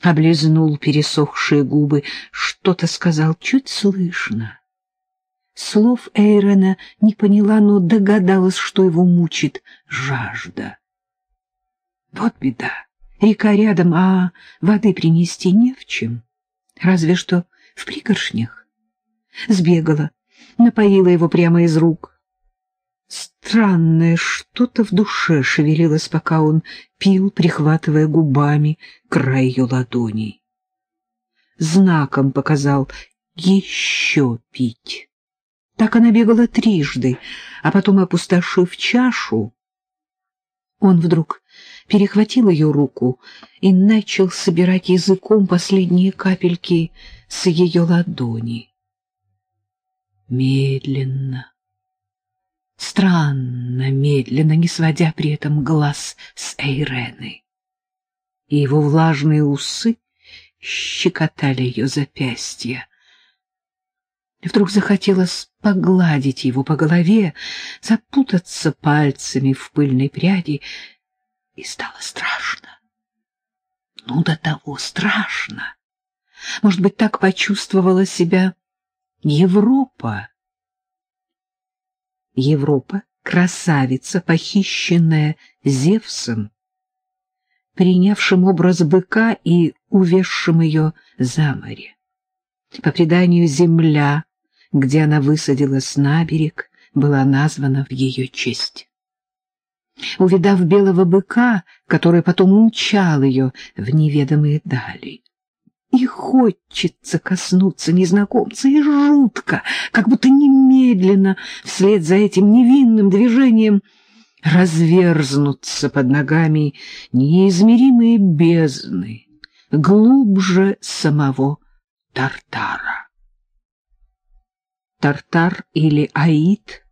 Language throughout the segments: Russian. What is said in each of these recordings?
облизнул пересохшие губы, что-то сказал чуть слышно. Слов Эйрена не поняла, но догадалась, что его мучит жажда. Вот беда. Река рядом, а воды принести не в чем. Разве что в пригоршнях. Сбегала, напоила его прямо из рук. Странное что-то в душе шевелилось, пока он пил, прихватывая губами край ее ладоней. Знаком показал еще пить. Так она бегала трижды, а потом, опустошив чашу, он вдруг перехватил ее руку и начал собирать языком последние капельки с ее ладони. Медленно, странно медленно, не сводя при этом глаз с Эйрены. И его влажные усы щекотали ее запястья. Вдруг захотелось погладить его по голове, запутаться пальцами в пыльной пряди, и стало страшно. Ну, до того страшно. Может быть, так почувствовала себя Европа. Европа — красавица, похищенная Зевсом, принявшим образ быка и увезшим ее за море. По преданию, земля, где она высадилась на берег, была названа в ее честь. Увидав белого быка, который потом умчал ее в неведомые дали, и хочется коснуться незнакомца, и жутко, как будто немедленно, вслед за этим невинным движением, разверзнутся под ногами неизмеримые бездны, глубже самого Тартара. Тартар или Аид,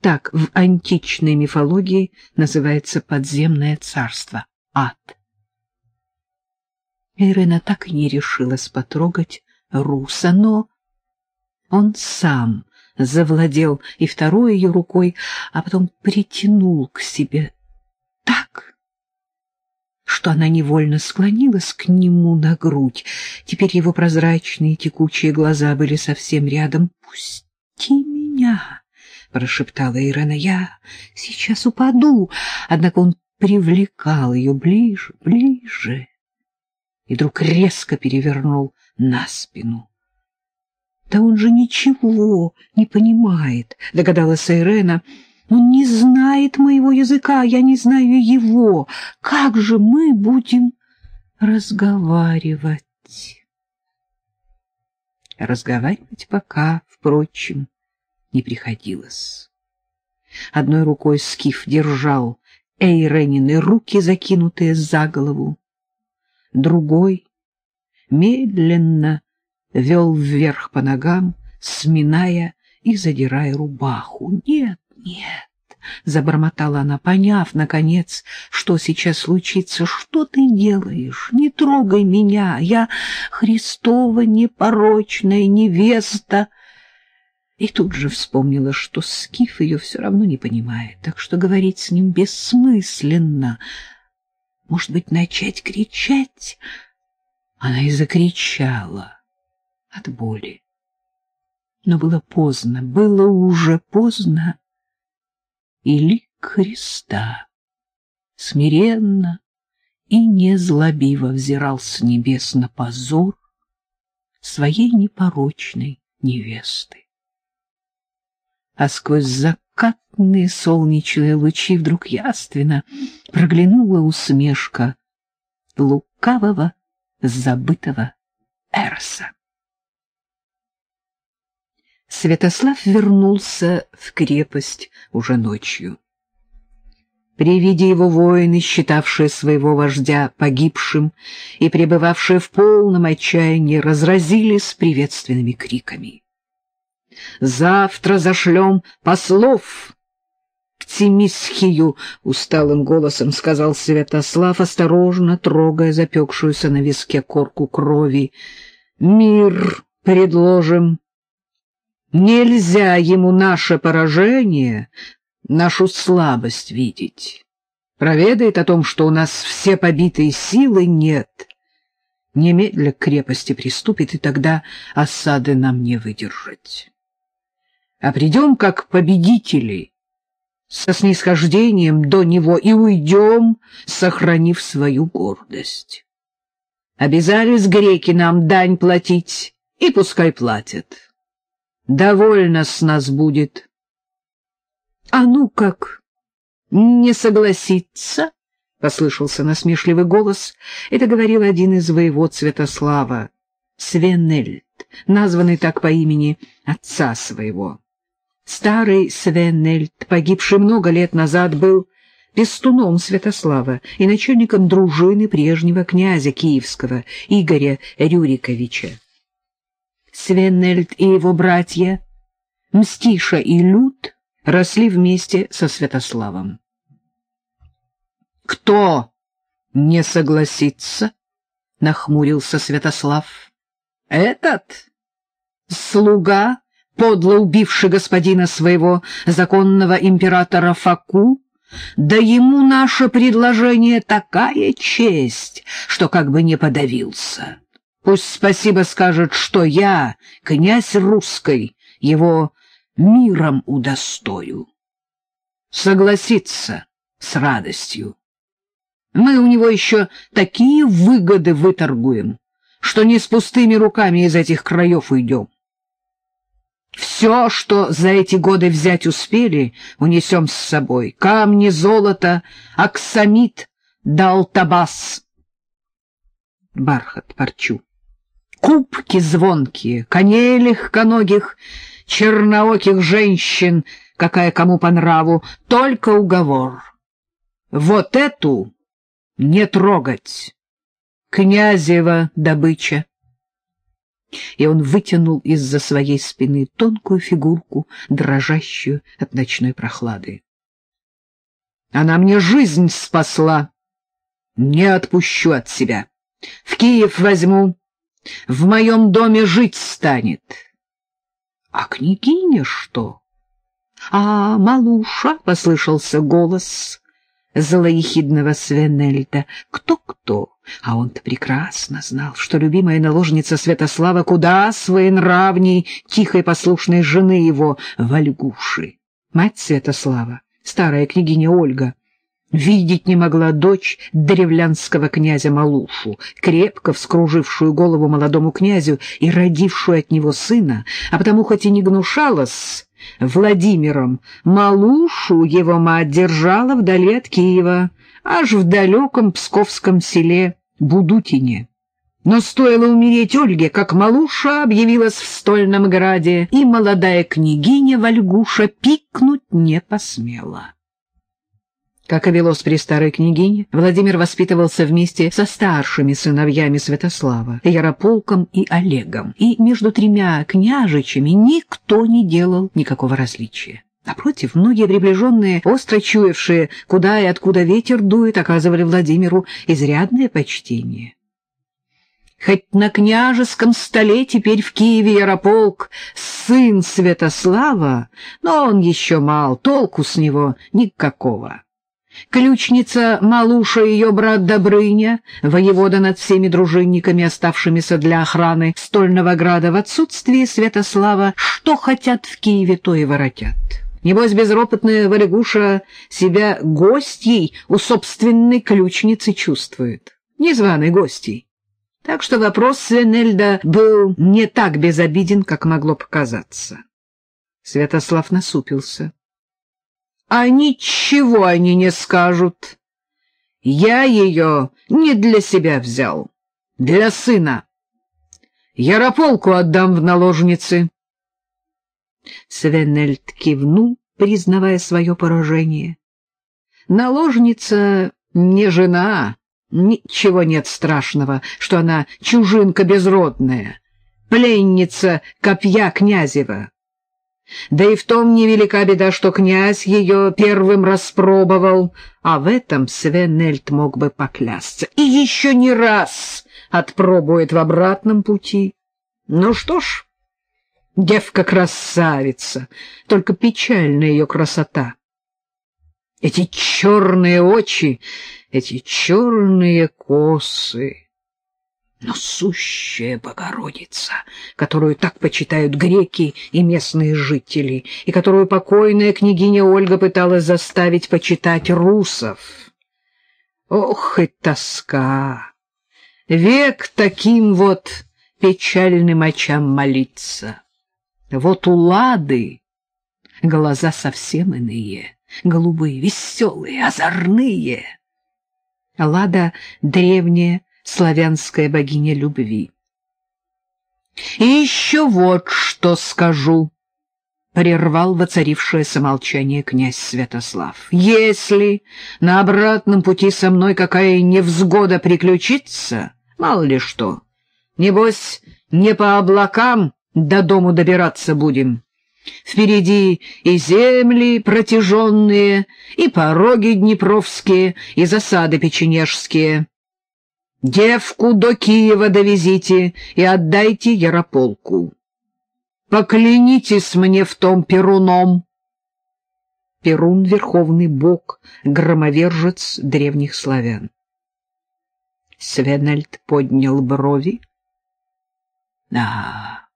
так в античной мифологии называется подземное царство, ад. Ирена так и не решилась потрогать Руса, но он сам завладел и второй ее рукой, а потом притянул к себе так, что она невольно склонилась к нему на грудь. Теперь его прозрачные текучие глаза были совсем рядом. «Пусти меня!» — прошептала Ирена. «Я сейчас упаду!» Однако он привлекал ее ближе, ближе и вдруг резко перевернул на спину. «Да он же ничего не понимает», — догадалась Ирена. «Он не знает моего языка, я не знаю его. Как же мы будем разговаривать?» Разговаривать пока, впрочем, не приходилось. Одной рукой Скиф держал Эйренины руки, закинутые за голову, другой медленно вел вверх по ногам, сминая и задирая рубаху. «Нет, нет!» — забормотала она, поняв, наконец, что сейчас случится. «Что ты делаешь? Не трогай меня! Я Христова непорочная невеста!» И тут же вспомнила, что Скиф ее все равно не понимает, так что говорить с ним бессмысленно — может быть, начать кричать? Она и закричала от боли. Но было поздно, было уже поздно. И лик Христа смиренно и незлобиво взирал с небес на позор своей непорочной невесты. А сквозь закат закатные солнечные лучи вдруг яственно проглянула усмешка лукавого, забытого Эрса. Святослав вернулся в крепость уже ночью. При виде его воины, считавшие своего вождя погибшим и пребывавшие в полном отчаянии, разразились приветственными криками. «Завтра зашлем послов!» Птимисхию, — усталым голосом сказал Святослав, осторожно трогая запекшуюся на виске корку крови. — Мир предложим. Нельзя ему наше поражение, нашу слабость видеть. Проведает о том, что у нас все побитые силы нет. немедля к крепости приступит, и тогда осады нам не выдержать. А придем как победители со снисхождением до него и уйдем, сохранив свою гордость. Обязались греки нам дань платить, и пускай платят. Довольно с нас будет. А ну как, не согласиться? Послышался насмешливый голос. Это говорил один из воевод Святослава, Свенельд, названный так по имени отца своего. Старый Свенельд, погибший много лет назад, был пестуном Святослава и начальником дружины прежнего князя Киевского Игоря Рюриковича. Свенельд и его братья Мстиша и Люд росли вместе со Святославом. «Кто не согласится?» — нахмурился Святослав. «Этот слуга, подло убивший господина своего законного императора Факу, да ему наше предложение такая честь, что как бы не подавился. Пусть спасибо скажет, что я, князь русской, его миром удостою. Согласится с радостью. Мы у него еще такие выгоды выторгуем, что не с пустыми руками из этих краев уйдем. Все, что за эти годы взять успели, унесем с собой. Камни, золото, аксамит, дал табас. Бархат, парчу. Кубки звонкие, коней легконогих, чернооких женщин, какая кому по нраву, только уговор. Вот эту не трогать. Князева добыча и он вытянул из-за своей спины тонкую фигурку, дрожащую от ночной прохлады. Она мне жизнь спасла. Не отпущу от себя. В Киев возьму. В моем доме жить станет. А княгиня что? А Малуша, — послышался голос злоехидного Свенельда. Кто-кто? А он-то прекрасно знал, что любимая наложница Святослава куда своенравней тихой послушной жены его, Вальгуши. Мать Святослава, старая княгиня Ольга, видеть не могла дочь древлянского князя Малушу, крепко вскружившую голову молодому князю и родившую от него сына, а потому хоть и не гнушалась Владимиром, Малушу его мать держала вдали от Киева, аж в далеком псковском селе Будутине. Но стоило умереть Ольге, как Малуша объявилась в стольном граде, и молодая княгиня Вальгуша пикнуть не посмела. Как и велось при старой княгине, Владимир воспитывался вместе со старшими сыновьями Святослава, Ярополком и Олегом, и между тремя княжичами никто не делал никакого различия. Напротив, многие приближенные, остро чуявшие, куда и откуда ветер дует, оказывали Владимиру изрядное почтение. Хоть на княжеском столе теперь в Киеве Ярополк сын Святослава, но он еще мал, толку с него никакого. Ключница Малуша и ее брат Добрыня, воевода над всеми дружинниками, оставшимися для охраны Стольного града в отсутствии Святослава, что хотят в Киеве, то и воротят. Небось, безропотная Валягуша себя гостьей у собственной ключницы чувствует, незваной гостьей. Так что вопрос Свенельда был не так безобиден, как могло показаться. Святослав насупился. — А ничего они не скажут. Я ее не для себя взял, для сына. Ярополку отдам в наложницы. Свенельд кивнул, признавая свое поражение. Наложница не жена, ничего нет страшного, что она чужинка безродная, пленница копья князева. Да и в том невелика беда, что князь ее первым распробовал, а в этом Свенельд мог бы поклясться. И еще не раз отпробует в обратном пути. Ну что ж, Девка-красавица, только печальная ее красота. Эти черные очи, эти черные косы. Но сущая Богородица, которую так почитают греки и местные жители, и которую покойная княгиня Ольга пыталась заставить почитать русов. Ох и тоска! Век таким вот печальным очам молиться. Вот у Лады глаза совсем иные, голубые, веселые, озорные. Лада — древняя, славянская богиня любви. «И еще вот что скажу», — прервал воцарившееся молчание князь Святослав. «Если на обратном пути со мной какая невзгода приключится, мало ли что, небось, не по облакам до дому добираться будем». Впереди и земли протяженные, и пороги днепровские, и засады печенежские. Девку до Киева довезите и отдайте Ярополку. Поклянитесь мне в том Перуном. Перун — верховный бог, громовержец древних славян. Свенельд поднял брови. Да,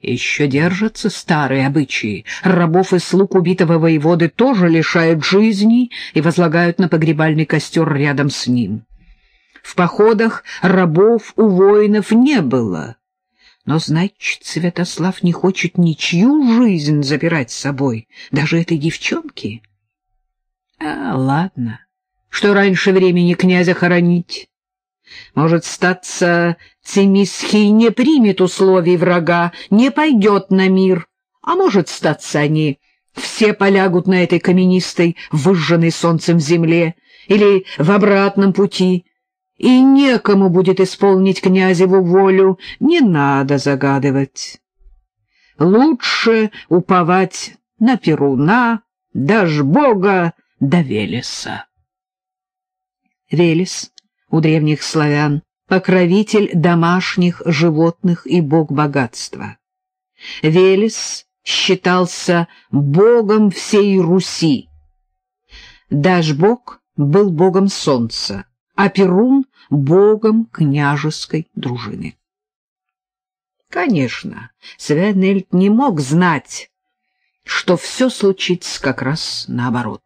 еще держатся старые обычаи. Рабов и слуг убитого воеводы тоже лишают жизни и возлагают на погребальный костер рядом с ним. В походах рабов у воинов не было. Но, значит, Святослав не хочет ничью жизнь забирать с собой, даже этой девчонки. А, ладно, что раньше времени князя хоронить. Может, статься, Цимисхий не примет условий врага, не пойдет на мир, а может, статься они все полягут на этой каменистой, выжженной солнцем земле или в обратном пути, и некому будет исполнить князеву волю, не надо загадывать. Лучше уповать на Перуна, даже Бога, да Велеса. Велес у древних славян — покровитель домашних животных и бог богатства. Велес считался богом всей Руси. Дашбог был богом солнца, а Перун — богом княжеской дружины. Конечно, Свенельд не мог знать, что все случится как раз наоборот.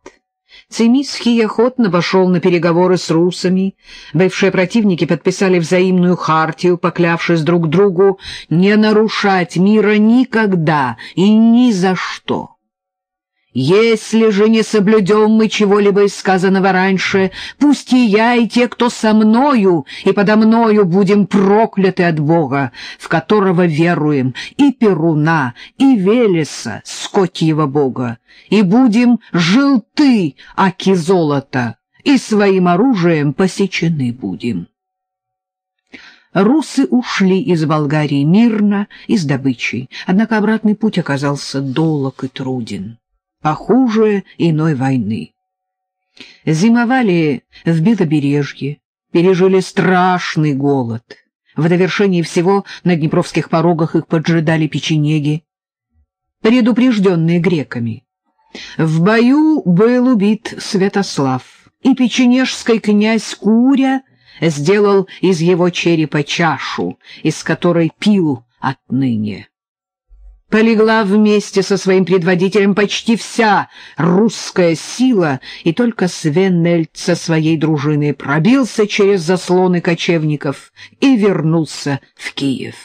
Цимисхий охотно пошел на переговоры с русами. Бывшие противники подписали взаимную хартию, поклявшись друг другу не нарушать мира никогда и ни за что. Если же не соблюдем мы чего-либо из сказанного раньше, пусть и я, и те, кто со мною и подо мною будем прокляты от Бога, в которого веруем, и Перуна, и Велеса, скотьего Бога, и будем желты, аки золота, и своим оружием посечены будем. Русы ушли из Болгарии мирно и с добычей, однако обратный путь оказался долог и труден похуже иной войны. Зимовали в Белобережье, пережили страшный голод. В довершении всего на днепровских порогах их поджидали печенеги, предупрежденные греками. В бою был убит Святослав, и печенежский князь Куря сделал из его черепа чашу, из которой пил отныне полегла вместе со своим предводителем почти вся русская сила, и только Свеннельд со своей дружиной пробился через заслоны кочевников и вернулся в Киев.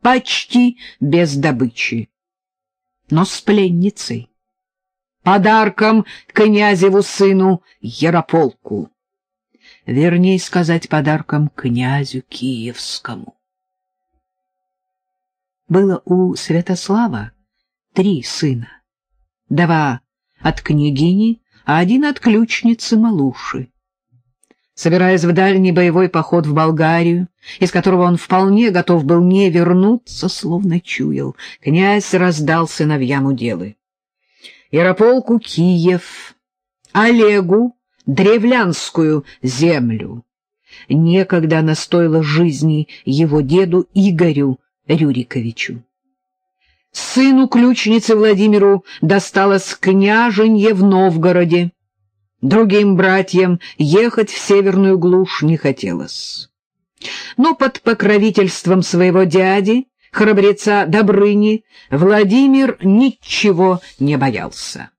Почти без добычи, но с пленницей. Подарком князеву сыну Ярополку. Вернее сказать, подарком князю Киевскому было у Святослава три сына. Два от княгини, а один от ключницы Малуши. Собираясь в дальний боевой поход в Болгарию, из которого он вполне готов был не вернуться, словно чуял, князь раздал сыновьям уделы. Ярополку Киев, Олегу древлянскую землю. Некогда она стоила жизни его деду Игорю Рюриковичу. Сыну ключницы Владимиру досталось княженье в Новгороде. Другим братьям ехать в северную глушь не хотелось. Но под покровительством своего дяди, храбреца Добрыни, Владимир ничего не боялся.